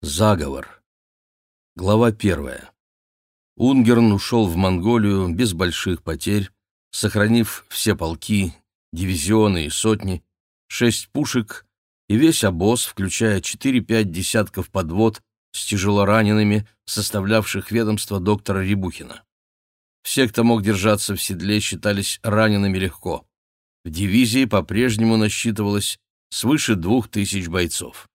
Заговор. Глава первая. Унгерн ушел в Монголию без больших потерь, сохранив все полки, дивизионы и сотни, шесть пушек и весь обоз, включая четыре-пять десятков подвод с тяжелоранеными, составлявших ведомство доктора Рябухина. Все, кто мог держаться в седле, считались ранеными легко. В дивизии по-прежнему насчитывалось свыше двух тысяч бойцов.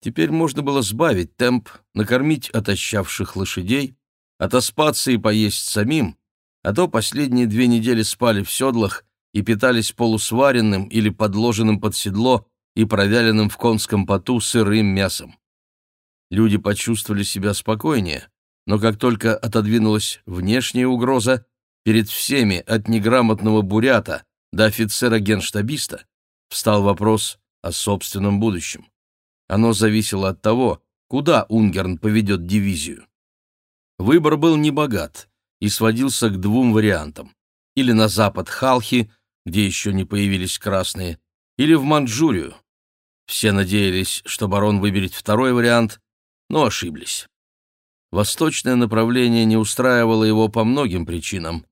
Теперь можно было сбавить темп, накормить отощавших лошадей, отоспаться и поесть самим, а то последние две недели спали в седлах и питались полусваренным или подложенным под седло и провяленным в конском поту сырым мясом. Люди почувствовали себя спокойнее, но как только отодвинулась внешняя угроза, перед всеми от неграмотного бурята до офицера-генштабиста встал вопрос о собственном будущем. Оно зависело от того, куда Унгерн поведет дивизию. Выбор был небогат и сводился к двум вариантам. Или на запад Халхи, где еще не появились красные, или в Манчжурию. Все надеялись, что барон выберет второй вариант, но ошиблись. Восточное направление не устраивало его по многим причинам.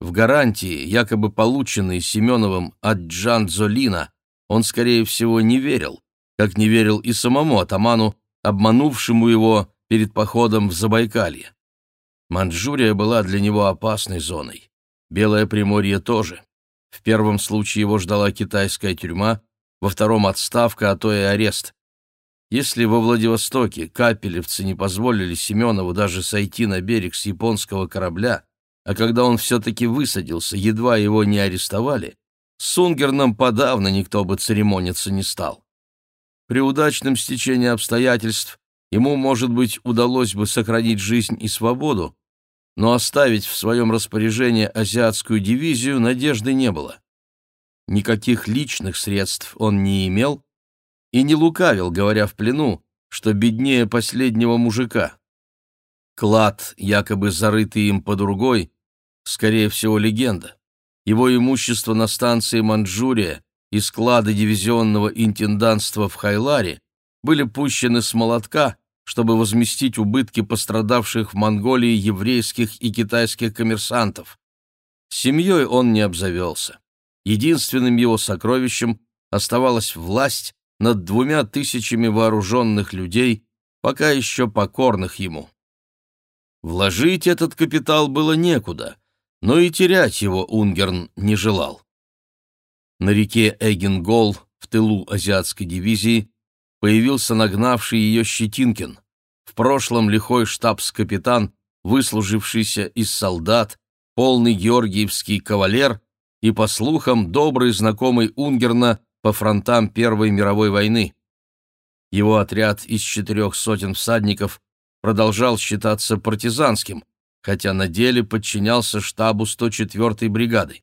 В гарантии, якобы полученной Семеновым от Джан Золина, он, скорее всего, не верил, как не верил и самому атаману, обманувшему его перед походом в Забайкалье. Манчжурия была для него опасной зоной. Белое Приморье тоже. В первом случае его ждала китайская тюрьма, во втором — отставка, а то и арест. Если во Владивостоке капелевцы не позволили Семенову даже сойти на берег с японского корабля, а когда он все-таки высадился, едва его не арестовали, с Унгерном подавно никто бы церемониться не стал. При удачном стечении обстоятельств ему, может быть, удалось бы сохранить жизнь и свободу, но оставить в своем распоряжении азиатскую дивизию надежды не было. Никаких личных средств он не имел и не лукавил, говоря в плену, что беднее последнего мужика. Клад, якобы зарытый им по другой, скорее всего, легенда. Его имущество на станции Манчжурия и склады дивизионного интендантства в Хайларе были пущены с молотка, чтобы возместить убытки пострадавших в Монголии еврейских и китайских коммерсантов. Семьей он не обзавелся. Единственным его сокровищем оставалась власть над двумя тысячами вооруженных людей, пока еще покорных ему. Вложить этот капитал было некуда, но и терять его Унгерн не желал. На реке Эгингол, в тылу азиатской дивизии, появился нагнавший ее Щетинкин, в прошлом лихой штабс-капитан, выслужившийся из солдат, полный георгиевский кавалер и, по слухам, добрый знакомый Унгерна по фронтам Первой мировой войны. Его отряд из четырех сотен всадников продолжал считаться партизанским, хотя на деле подчинялся штабу 104-й бригады.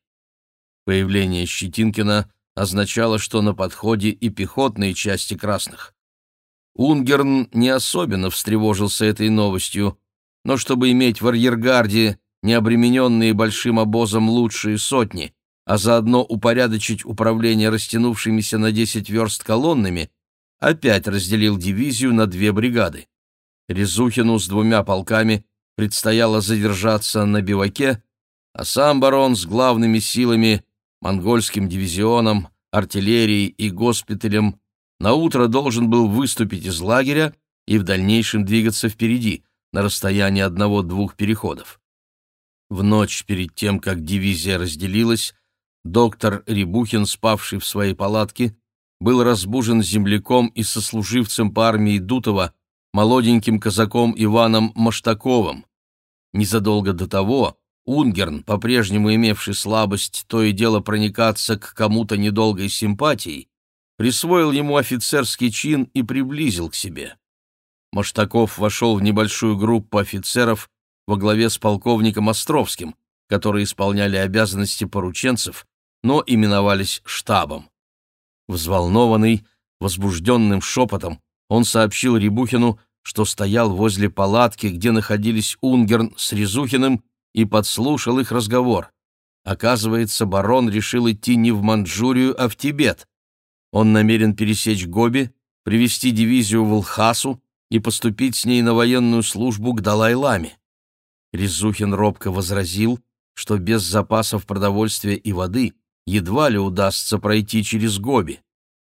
Появление Щетинкина означало, что на подходе и пехотные части красных. Унгерн не особенно встревожился этой новостью, но чтобы иметь в арьергарде необремененные большим обозом лучшие сотни, а заодно упорядочить управление растянувшимися на 10 верст колоннами, опять разделил дивизию на две бригады. Резухину с двумя полками предстояло задержаться на биваке, а сам барон с главными силами монгольским дивизионом, артиллерией и госпиталем, на утро должен был выступить из лагеря и в дальнейшем двигаться впереди, на расстоянии одного-двух переходов. В ночь перед тем, как дивизия разделилась, доктор Рябухин, спавший в своей палатке, был разбужен земляком и сослуживцем по армии Дутова, молоденьким казаком Иваном Маштаковым. Незадолго до того Унгерн, по-прежнему имевший слабость то и дело проникаться к кому-то недолгой симпатией, присвоил ему офицерский чин и приблизил к себе. Маштаков вошел в небольшую группу офицеров во главе с полковником Островским, которые исполняли обязанности порученцев, но именовались штабом. Взволнованный, возбужденным шепотом, он сообщил Рябухину, что стоял возле палатки, где находились Унгерн с Резухиным и подслушал их разговор. Оказывается, барон решил идти не в Манчжурию, а в Тибет. Он намерен пересечь Гоби, привести дивизию в Лхасу, и поступить с ней на военную службу к Далай-ламе. Резухин робко возразил, что без запасов продовольствия и воды едва ли удастся пройти через Гоби.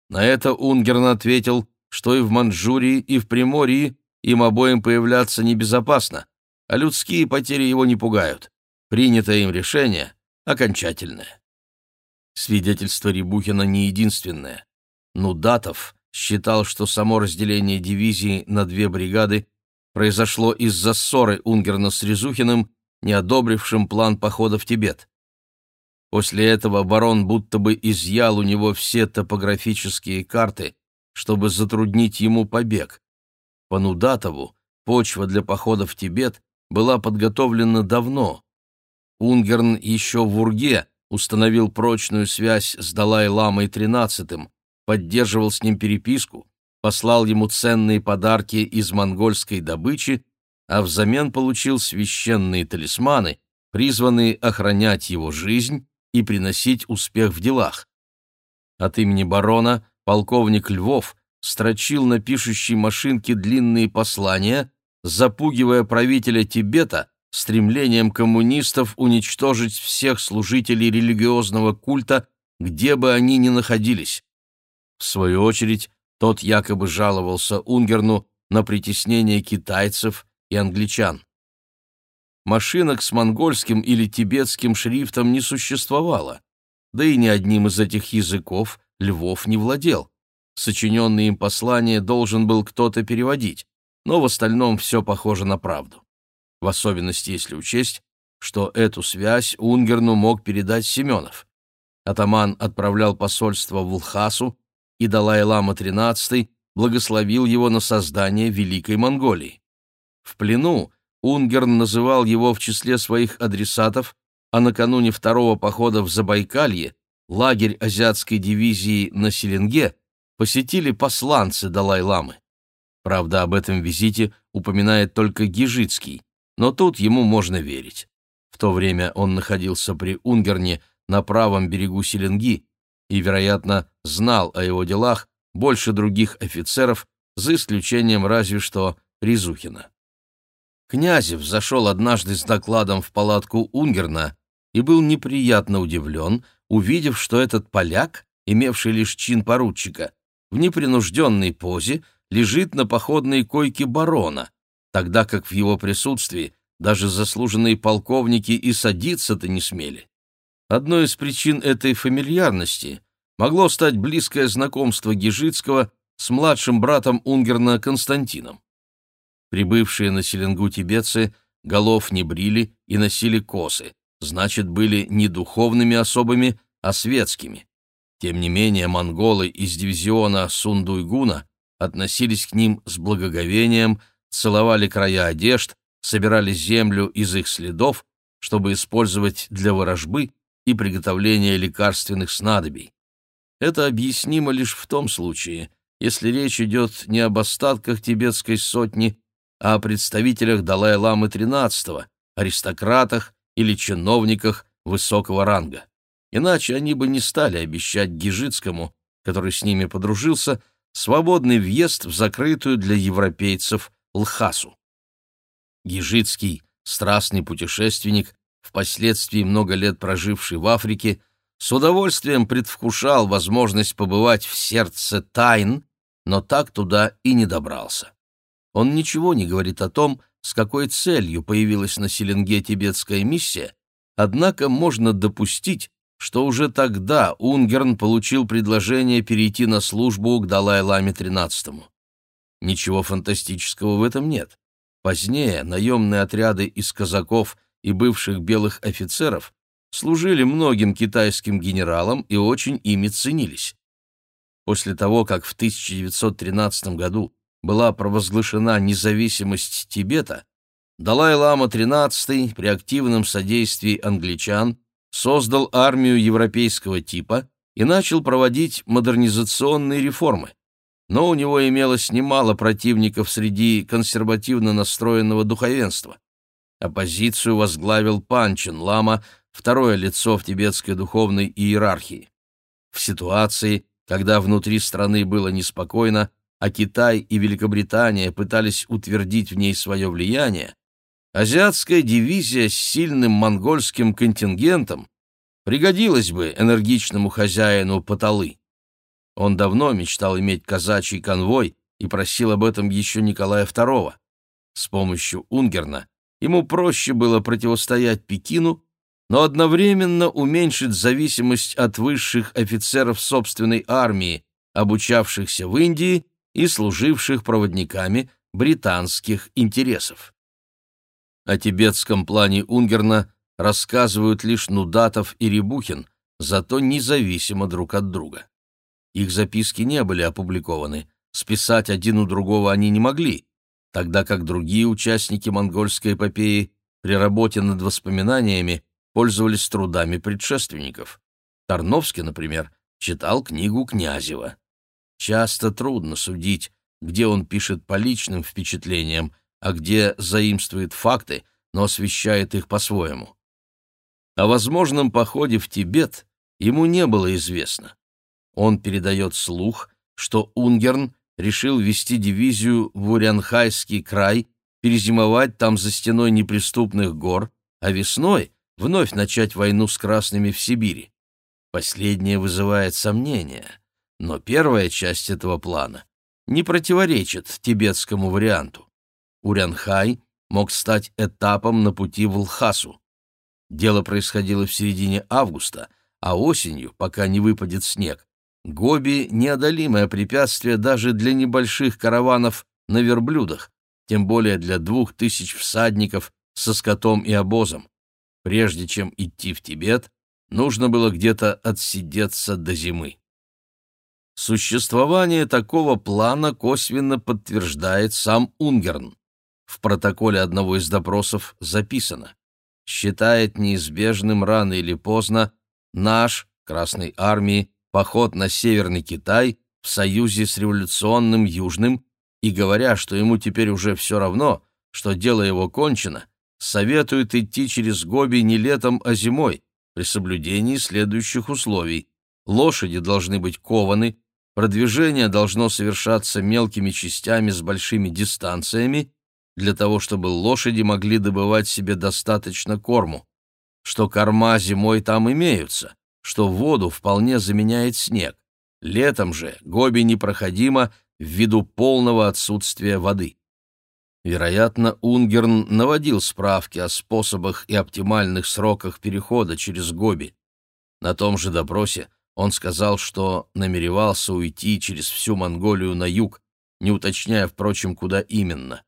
На это Унгерн ответил, что и в Манчжурии, и в Приморье им обоим появляться небезопасно, а людские потери его не пугают. Принятое им решение окончательное. Свидетельство Рябухина не единственное. Нудатов считал, что само разделение дивизии на две бригады произошло из-за ссоры Унгерна с Резухиным, не одобрившим план похода в Тибет. После этого барон будто бы изъял у него все топографические карты, чтобы затруднить ему побег. По Нудатову почва для похода в Тибет была подготовлена давно. Унгерн еще в Урге установил прочную связь с Далай-ламой XIII, поддерживал с ним переписку, послал ему ценные подарки из монгольской добычи, а взамен получил священные талисманы, призванные охранять его жизнь и приносить успех в делах. От имени барона полковник Львов строчил на пишущей машинке длинные послания, запугивая правителя Тибета стремлением коммунистов уничтожить всех служителей религиозного культа, где бы они ни находились. В свою очередь, тот якобы жаловался Унгерну на притеснение китайцев и англичан. Машинок с монгольским или тибетским шрифтом не существовало, да и ни одним из этих языков Львов не владел. Сочиненные им послания должен был кто-то переводить, но в остальном все похоже на правду в особенности если учесть, что эту связь Унгерну мог передать Семенов. Атаман отправлял посольство в Лхасу, и Далай-лама XIII благословил его на создание Великой Монголии. В плену Унгерн называл его в числе своих адресатов, а накануне второго похода в Забайкалье лагерь азиатской дивизии на Селенге посетили посланцы Далай-ламы. Правда, об этом визите упоминает только Гижицкий но тут ему можно верить. В то время он находился при Унгерне на правом берегу Селенги и, вероятно, знал о его делах больше других офицеров, за исключением разве что Ризухина. Князев зашел однажды с докладом в палатку Унгерна и был неприятно удивлен, увидев, что этот поляк, имевший лишь чин поручика, в непринужденной позе лежит на походной койке барона, тогда как в его присутствии даже заслуженные полковники и садиться-то не смели. Одной из причин этой фамильярности могло стать близкое знакомство Гижицкого с младшим братом Унгерна Константином. Прибывшие на Селенгу тибетцы голов не брили и носили косы, значит, были не духовными особами, а светскими. Тем не менее, монголы из дивизиона Сундуйгуна относились к ним с благоговением, целовали края одежд, собирали землю из их следов, чтобы использовать для ворожбы и приготовления лекарственных снадобий. Это объяснимо лишь в том случае, если речь идет не об остатках тибетской сотни, а о представителях Далай-ламы XIII, аристократах или чиновниках высокого ранга. Иначе они бы не стали обещать Гижицкому, который с ними подружился, свободный въезд в закрытую для европейцев Лхасу. Гижицкий, страстный путешественник, впоследствии много лет проживший в Африке, с удовольствием предвкушал возможность побывать в сердце тайн, но так туда и не добрался. Он ничего не говорит о том, с какой целью появилась на Селенге тибетская миссия, однако можно допустить, что уже тогда Унгерн получил предложение перейти на службу к Далай-ламе XIII. Ничего фантастического в этом нет. Позднее наемные отряды из казаков и бывших белых офицеров служили многим китайским генералам и очень ими ценились. После того, как в 1913 году была провозглашена независимость Тибета, Далай-лама XIII при активном содействии англичан создал армию европейского типа и начал проводить модернизационные реформы но у него имелось немало противников среди консервативно настроенного духовенства. Оппозицию возглавил Панчин Лама, второе лицо в тибетской духовной иерархии. В ситуации, когда внутри страны было неспокойно, а Китай и Великобритания пытались утвердить в ней свое влияние, азиатская дивизия с сильным монгольским контингентом пригодилась бы энергичному хозяину Паталы. Он давно мечтал иметь казачий конвой и просил об этом еще Николая II. С помощью Унгерна ему проще было противостоять Пекину, но одновременно уменьшить зависимость от высших офицеров собственной армии, обучавшихся в Индии и служивших проводниками британских интересов. О тибетском плане Унгерна рассказывают лишь Нудатов и Рябухин, зато независимо друг от друга. Их записки не были опубликованы, списать один у другого они не могли, тогда как другие участники монгольской эпопеи при работе над воспоминаниями пользовались трудами предшественников. Тарновский, например, читал книгу Князева. Часто трудно судить, где он пишет по личным впечатлениям, а где заимствует факты, но освещает их по-своему. О возможном походе в Тибет ему не было известно. Он передает слух, что Унгерн решил вести дивизию в Урянхайский край, перезимовать там за стеной неприступных гор, а весной вновь начать войну с красными в Сибири. Последнее вызывает сомнения, но первая часть этого плана не противоречит тибетскому варианту. Урянхай мог стать этапом на пути в Лхасу. Дело происходило в середине августа, а осенью, пока не выпадет снег, Гоби — неодолимое препятствие даже для небольших караванов на верблюдах, тем более для двух тысяч всадников со скотом и обозом. Прежде чем идти в Тибет, нужно было где-то отсидеться до зимы. Существование такого плана косвенно подтверждает сам Унгерн. В протоколе одного из допросов записано «Считает неизбежным рано или поздно наш, Красной Армии, поход на Северный Китай в союзе с революционным Южным и, говоря, что ему теперь уже все равно, что дело его кончено, советует идти через Гоби не летом, а зимой, при соблюдении следующих условий. Лошади должны быть кованы, продвижение должно совершаться мелкими частями с большими дистанциями, для того, чтобы лошади могли добывать себе достаточно корму, что корма зимой там имеются, что воду вполне заменяет снег. Летом же Гоби непроходимо ввиду полного отсутствия воды. Вероятно, Унгерн наводил справки о способах и оптимальных сроках перехода через Гоби. На том же допросе он сказал, что намеревался уйти через всю Монголию на юг, не уточняя, впрочем, куда именно.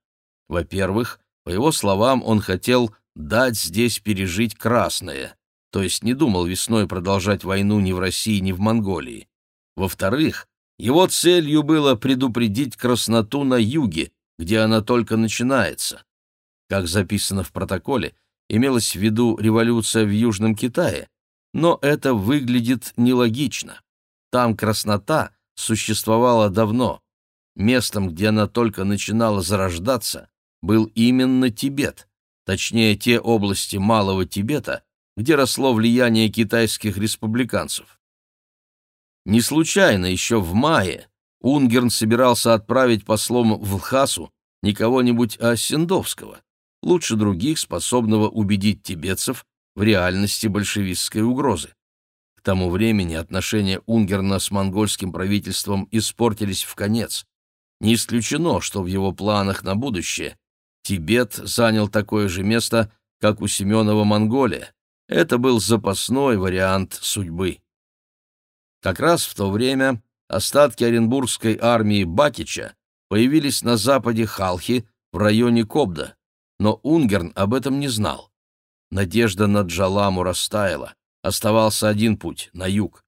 Во-первых, по его словам, он хотел дать здесь пережить красное, то есть не думал весной продолжать войну ни в России, ни в Монголии. Во-вторых, его целью было предупредить красноту на юге, где она только начинается. Как записано в протоколе, имелась в виду революция в Южном Китае, но это выглядит нелогично. Там краснота существовала давно. Местом, где она только начинала зарождаться, был именно Тибет, точнее те области Малого Тибета, где росло влияние китайских республиканцев. Не случайно еще в мае Унгерн собирался отправить послом в Лхасу не кого-нибудь, а Сендовского, лучше других, способного убедить тибетцев в реальности большевистской угрозы. К тому времени отношения Унгерна с монгольским правительством испортились в конец. Не исключено, что в его планах на будущее Тибет занял такое же место, как у Семенова Монголия, это был запасной вариант судьбы. Как раз в то время остатки Оренбургской армии Бакича появились на западе Халхи в районе Кобда, но Унгерн об этом не знал. Надежда на Джаламу растаяла. Оставался один путь — на юг.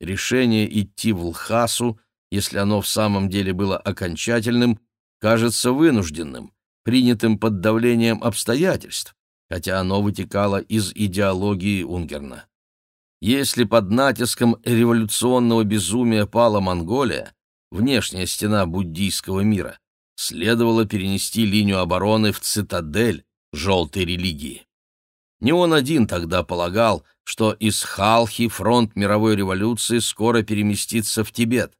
Решение идти в Лхасу, если оно в самом деле было окончательным, кажется вынужденным, принятым под давлением обстоятельств, хотя оно вытекало из идеологии Унгерна. Если под натиском революционного безумия пала Монголия, внешняя стена буддийского мира, следовало перенести линию обороны в цитадель желтой религии. Не он один тогда полагал, что из Халхи фронт мировой революции скоро переместится в Тибет.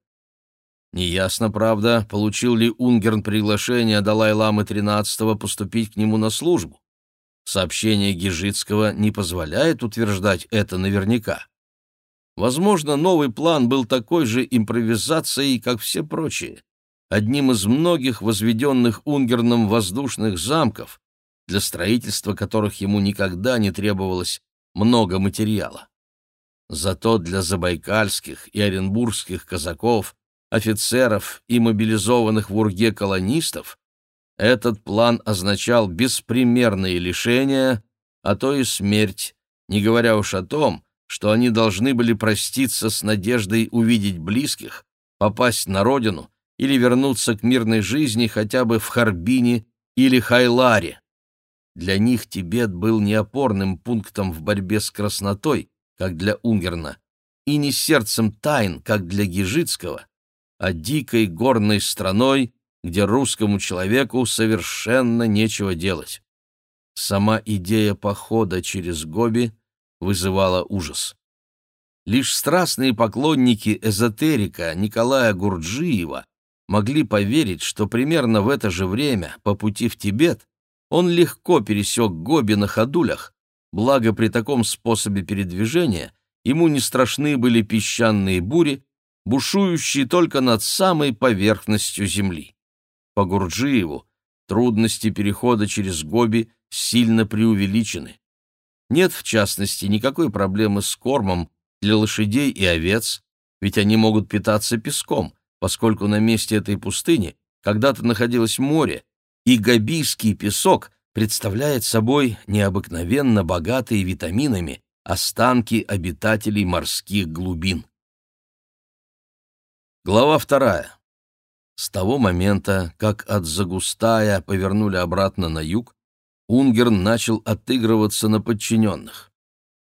Неясно, правда, получил ли Унгерн приглашение Далай-ламы XIII поступить к нему на службу. Сообщение Гижицкого не позволяет утверждать это наверняка. Возможно, новый план был такой же импровизацией, как все прочие, одним из многих возведенных Унгерном воздушных замков, для строительства которых ему никогда не требовалось много материала. Зато для забайкальских и оренбургских казаков офицеров и мобилизованных в Урге колонистов, этот план означал беспримерные лишения, а то и смерть, не говоря уж о том, что они должны были проститься с надеждой увидеть близких, попасть на родину или вернуться к мирной жизни хотя бы в Харбине или Хайларе. Для них Тибет был не опорным пунктом в борьбе с краснотой, как для Унгерна, и не сердцем тайн, как для Гижицкого, а дикой горной страной, где русскому человеку совершенно нечего делать. Сама идея похода через Гоби вызывала ужас. Лишь страстные поклонники эзотерика Николая Гурджиева могли поверить, что примерно в это же время, по пути в Тибет, он легко пересек Гоби на ходулях, благо при таком способе передвижения ему не страшны были песчаные бури, бушующий только над самой поверхностью земли. По Гурджиеву трудности перехода через Гоби сильно преувеличены. Нет, в частности, никакой проблемы с кормом для лошадей и овец, ведь они могут питаться песком, поскольку на месте этой пустыни когда-то находилось море, и габийский песок представляет собой необыкновенно богатые витаминами останки обитателей морских глубин. Глава вторая. С того момента, как от Загустая повернули обратно на юг, Унгерн начал отыгрываться на подчиненных.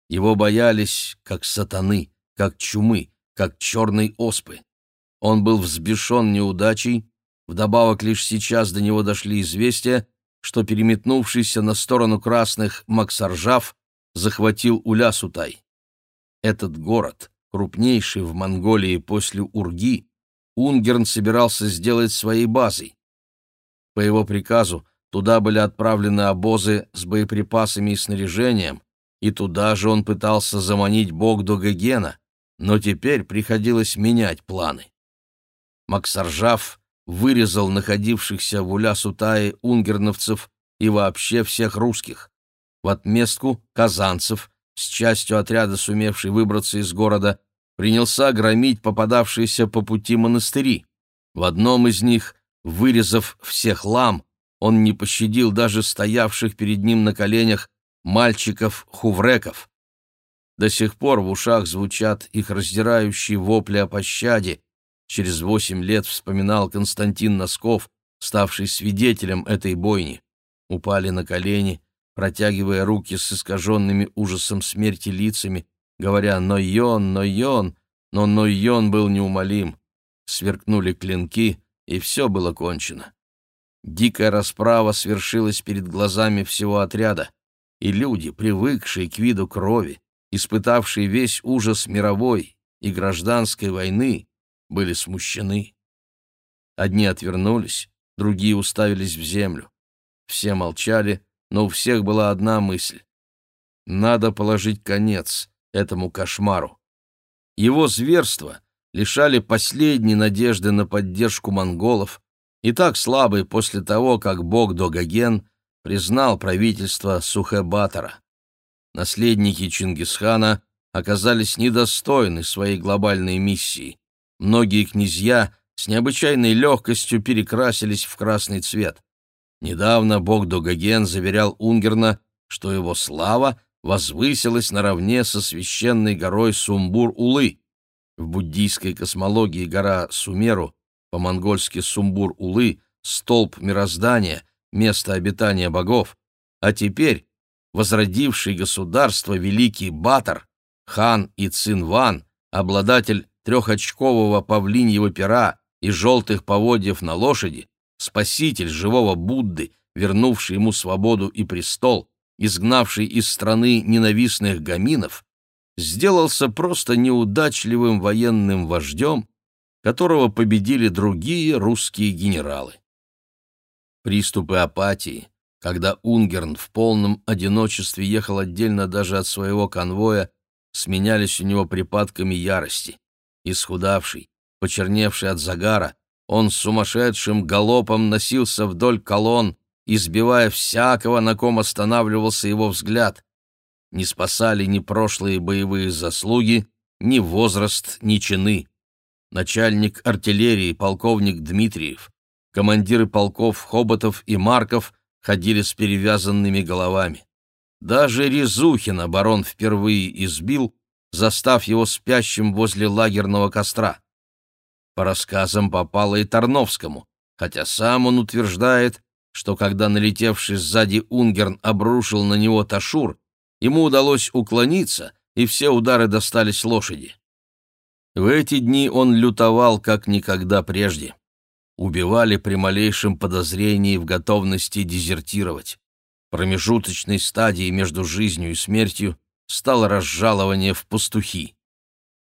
Его боялись как сатаны, как чумы, как черной оспы. Он был взбешен неудачей, вдобавок лишь сейчас до него дошли известия, что переметнувшийся на сторону красных Максаржав захватил Улясутай. Этот город, крупнейший в Монголии после Урги, Унгерн собирался сделать своей базой. По его приказу туда были отправлены обозы с боеприпасами и снаряжением, и туда же он пытался заманить Богду Гагена, но теперь приходилось менять планы. Максаржав вырезал находившихся в Уля-Сутае унгерновцев и вообще всех русских. В отместку казанцев, с частью отряда, сумевший выбраться из города, принялся громить попадавшиеся по пути монастыри. В одном из них, вырезав всех лам, он не пощадил даже стоявших перед ним на коленях мальчиков-хувреков. До сих пор в ушах звучат их раздирающие вопли о пощаде. Через восемь лет вспоминал Константин Носков, ставший свидетелем этой бойни. Упали на колени, протягивая руки с искаженными ужасом смерти лицами, говоря «Нойон, Нойон», но Нойон был неумолим. Сверкнули клинки, и все было кончено. Дикая расправа свершилась перед глазами всего отряда, и люди, привыкшие к виду крови, испытавшие весь ужас мировой и гражданской войны, были смущены. Одни отвернулись, другие уставились в землю. Все молчали, но у всех была одна мысль. Надо положить конец этому кошмару. Его зверства лишали последней надежды на поддержку монголов, и так слабый после того, как бог Догаген признал правительство Сухебатора. Наследники Чингисхана оказались недостойны своей глобальной миссии. Многие князья с необычайной легкостью перекрасились в красный цвет. Недавно бог Догаген заверял Унгерна, что его слава возвысилась наравне со священной горой Сумбур-Улы. В буддийской космологии гора Сумеру, по-монгольски Сумбур-Улы, столб мироздания, место обитания богов, а теперь возродивший государство великий Батар, хан и Цинван, обладатель трехочкового павлиньего пера и желтых поводьев на лошади, спаситель живого Будды, вернувший ему свободу и престол, изгнавший из страны ненавистных гаминов, сделался просто неудачливым военным вождем, которого победили другие русские генералы. Приступы апатии, когда Унгерн в полном одиночестве ехал отдельно даже от своего конвоя, сменялись у него припадками ярости. Исхудавший, почерневший от загара, он сумасшедшим галопом носился вдоль колонн, избивая всякого, на ком останавливался его взгляд. Не спасали ни прошлые боевые заслуги, ни возраст, ни чины. Начальник артиллерии полковник Дмитриев, командиры полков Хоботов и Марков ходили с перевязанными головами. Даже Резухина барон впервые избил, застав его спящим возле лагерного костра. По рассказам попало и Тарновскому, хотя сам он утверждает, что когда налетевший сзади Унгерн обрушил на него Ташур, ему удалось уклониться, и все удары достались лошади. В эти дни он лютовал, как никогда прежде. Убивали при малейшем подозрении в готовности дезертировать. Промежуточной стадией между жизнью и смертью стало разжалование в пастухи.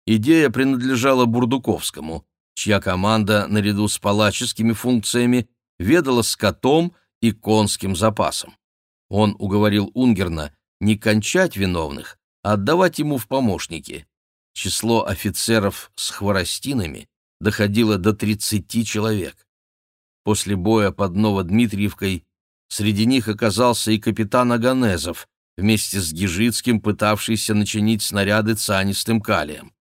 Идея принадлежала Бурдуковскому, чья команда, наряду с палаческими функциями, ведала скотом и конским запасом. Он уговорил Унгерна не кончать виновных, а отдавать ему в помощники. Число офицеров с хворостинами доходило до 30 человек. После боя под Новодмитриевкой Среди них оказался и капитан Аганезов, вместе с Гижицким, пытавшийся начинить снаряды цианистым калием.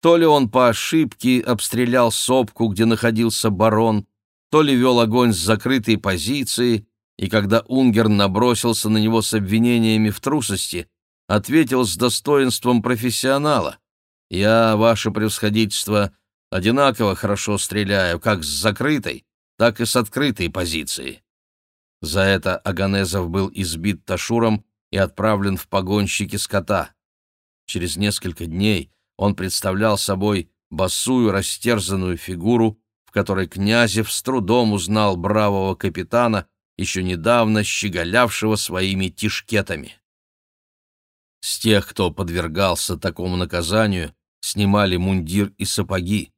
То ли он по ошибке обстрелял сопку, где находился барон, то ли вел огонь с закрытой позиции, и когда Унгер набросился на него с обвинениями в трусости, ответил с достоинством профессионала. «Я, ваше превосходительство, одинаково хорошо стреляю, как с закрытой, так и с открытой позиции». За это Аганезов был избит Ташуром и отправлен в погонщики скота. Через несколько дней он представлял собой босую растерзанную фигуру, в которой Князев с трудом узнал бравого капитана, еще недавно щеголявшего своими тишкетами. С тех, кто подвергался такому наказанию, снимали мундир и сапоги.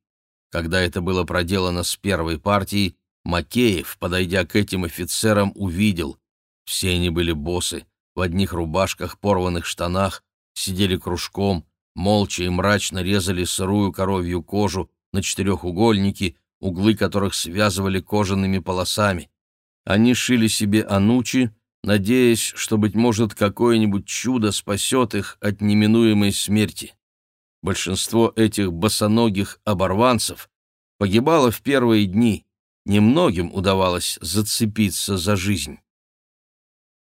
Когда это было проделано с первой партией, Макеев, подойдя к этим офицерам, увидел. Все они были босы, в одних рубашках, порванных штанах, сидели кружком, молча и мрачно резали сырую коровью кожу на четырехугольники, углы которых связывали кожаными полосами. Они шили себе анучи, надеясь, что, быть может, какое-нибудь чудо спасет их от неминуемой смерти. Большинство этих босоногих оборванцев погибало в первые дни, немногим удавалось зацепиться за жизнь.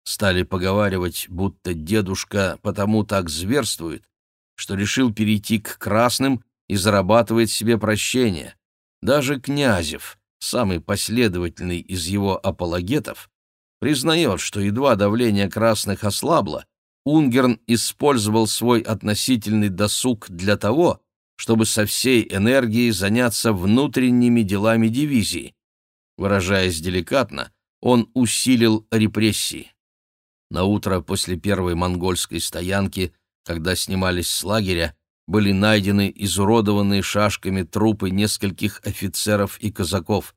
Стали поговаривать, будто дедушка потому так зверствует, что решил перейти к красным и зарабатывает себе прощение. Даже Князев, самый последовательный из его апологетов, признает, что едва давление красных ослабло, Унгерн использовал свой относительный досуг для того, чтобы со всей энергией заняться внутренними делами дивизии, Выражаясь деликатно, он усилил репрессии. На утро после первой монгольской стоянки, когда снимались с лагеря, были найдены изуродованные шашками трупы нескольких офицеров и казаков.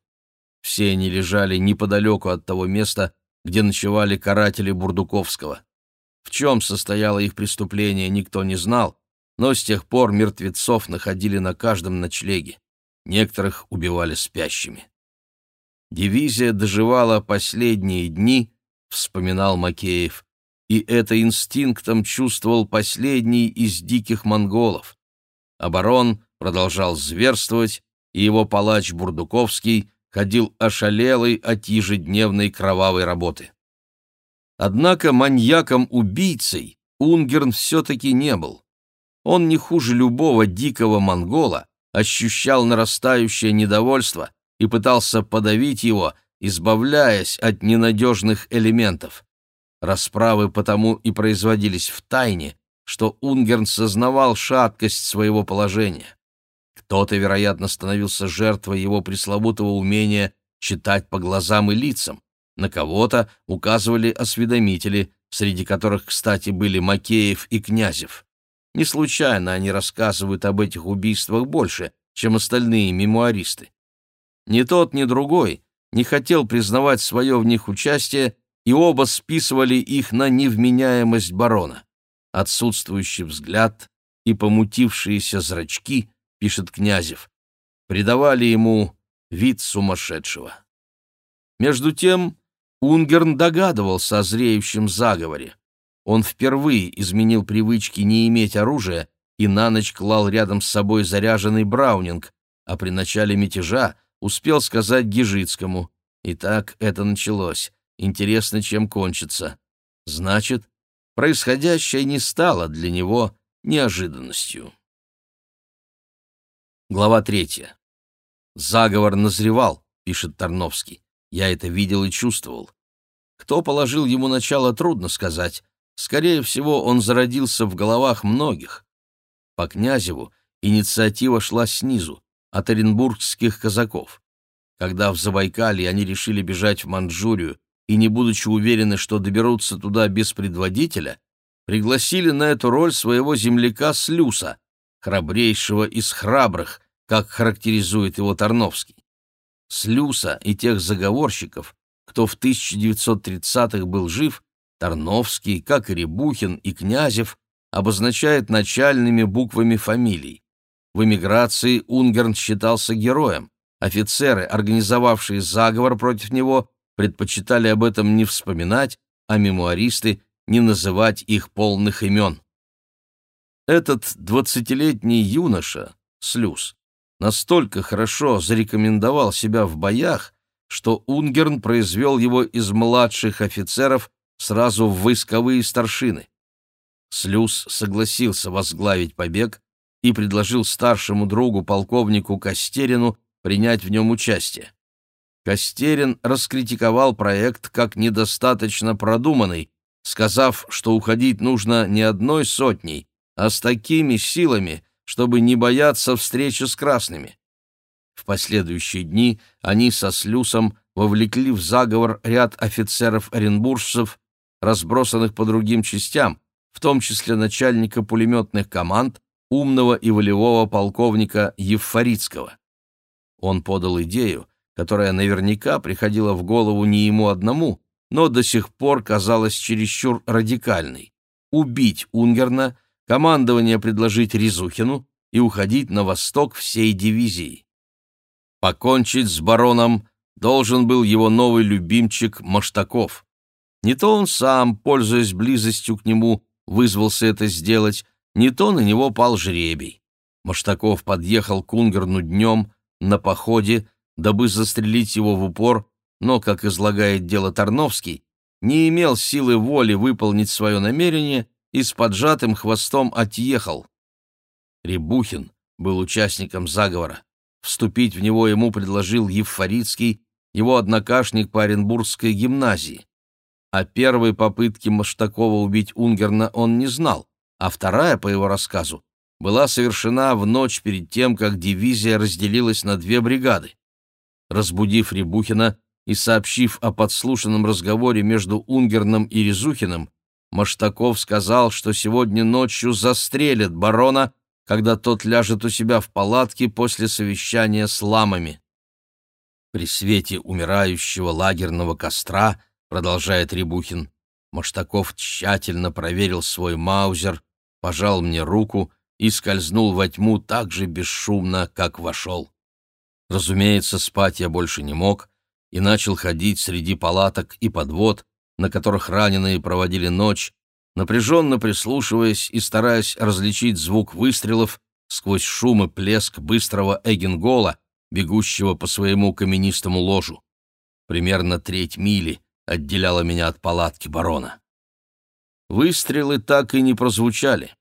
Все они лежали неподалеку от того места, где ночевали каратели Бурдуковского. В чем состояло их преступление, никто не знал, но с тех пор мертвецов находили на каждом ночлеге. Некоторых убивали спящими. Дивизия доживала последние дни, вспоминал Макеев, и это инстинктом чувствовал последний из диких монголов. Оборон продолжал зверствовать, и его палач Бурдуковский ходил ошалелый от ежедневной кровавой работы. Однако маньяком-убийцей Унгерн все-таки не был. Он не хуже любого дикого монгола ощущал нарастающее недовольство – и пытался подавить его, избавляясь от ненадежных элементов. Расправы потому и производились в тайне, что Унгерн сознавал шаткость своего положения. Кто-то, вероятно, становился жертвой его пресловутого умения читать по глазам и лицам, на кого-то указывали осведомители, среди которых, кстати, были Макеев и Князев. Не случайно они рассказывают об этих убийствах больше, чем остальные мемуаристы. Ни тот, ни другой не хотел признавать свое в них участие, и оба списывали их на невменяемость барона. Отсутствующий взгляд и помутившиеся зрачки, пишет Князев, придавали ему вид сумасшедшего. Между тем Унгерн догадывался о зреющем заговоре. Он впервые изменил привычки не иметь оружия и на ночь клал рядом с собой заряженный браунинг, а при начале мятежа успел сказать Гижицкому. И так это началось. Интересно, чем кончится. Значит, происходящее не стало для него неожиданностью. Глава третья. «Заговор назревал», — пишет Тарновский. «Я это видел и чувствовал. Кто положил ему начало, трудно сказать. Скорее всего, он зародился в головах многих. По Князеву инициатива шла снизу, от оренбургских казаков. Когда в Забайкалье они решили бежать в Манчжурию и, не будучи уверены, что доберутся туда без предводителя, пригласили на эту роль своего земляка Слюса, храбрейшего из храбрых, как характеризует его Тарновский. Слюса и тех заговорщиков, кто в 1930-х был жив, Тарновский, как и Рябухин и Князев, обозначает начальными буквами фамилий. В эмиграции Унгерн считался героем. Офицеры, организовавшие заговор против него, предпочитали об этом не вспоминать, а мемуаристы не называть их полных имен. Этот двадцатилетний юноша, Слюс, настолько хорошо зарекомендовал себя в боях, что Унгерн произвел его из младших офицеров сразу в войсковые старшины. Слюс согласился возглавить побег и предложил старшему другу полковнику Костерину принять в нем участие. Костерин раскритиковал проект как недостаточно продуманный, сказав, что уходить нужно не одной сотней, а с такими силами, чтобы не бояться встречи с красными. В последующие дни они со Слюсом вовлекли в заговор ряд офицеров-оренбуржцев, разбросанных по другим частям, в том числе начальника пулеметных команд, умного и волевого полковника Евфорицкого. Он подал идею, которая наверняка приходила в голову не ему одному, но до сих пор казалась чересчур радикальной — убить Унгерна, командование предложить Ризухину и уходить на восток всей дивизии. Покончить с бароном должен был его новый любимчик Маштаков. Не то он сам, пользуясь близостью к нему, вызвался это сделать, не то на него пал жребий. Маштаков подъехал к Унгерну днем, на походе, дабы застрелить его в упор, но, как излагает дело Тарновский, не имел силы воли выполнить свое намерение и с поджатым хвостом отъехал. Рябухин был участником заговора. Вступить в него ему предложил Евфорицкий, его однокашник по Оренбургской гимназии. О первой попытке Маштакова убить Унгерна он не знал, а вторая, по его рассказу, была совершена в ночь перед тем, как дивизия разделилась на две бригады. Разбудив Рябухина и сообщив о подслушанном разговоре между Унгерном и Резухиным, Маштаков сказал, что сегодня ночью застрелят барона, когда тот ляжет у себя в палатке после совещания с ламами. При свете умирающего лагерного костра — продолжает Рябухин. Маштаков тщательно проверил свой маузер, пожал мне руку и скользнул во тьму так же бесшумно, как вошел. Разумеется, спать я больше не мог и начал ходить среди палаток и подвод, на которых раненые проводили ночь, напряженно прислушиваясь и стараясь различить звук выстрелов сквозь шум и плеск быстрого эгенгола, бегущего по своему каменистому ложу. Примерно треть мили отделяла меня от палатки барона. Выстрелы так и не прозвучали.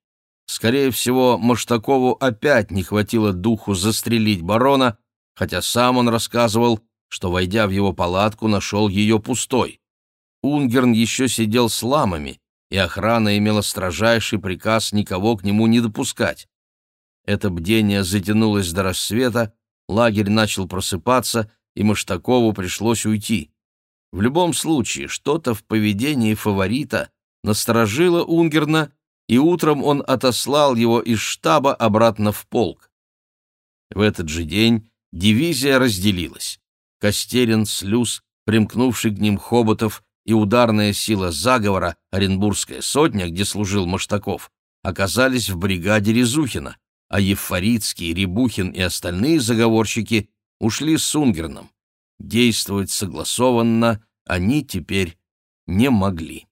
Скорее всего, Маштакову опять не хватило духу застрелить барона, хотя сам он рассказывал, что, войдя в его палатку, нашел ее пустой. Унгерн еще сидел с ламами, и охрана имела строжайший приказ никого к нему не допускать. Это бдение затянулось до рассвета, лагерь начал просыпаться, и Маштакову пришлось уйти. В любом случае, что-то в поведении фаворита насторожило Унгерна, и утром он отослал его из штаба обратно в полк. В этот же день дивизия разделилась. Костерин, Слюз, примкнувший к ним Хоботов и ударная сила заговора Оренбургская сотня, где служил Маштаков, оказались в бригаде Резухина, а Евфорицкий, Рябухин и остальные заговорщики ушли с Унгерном. Действовать согласованно они теперь не могли.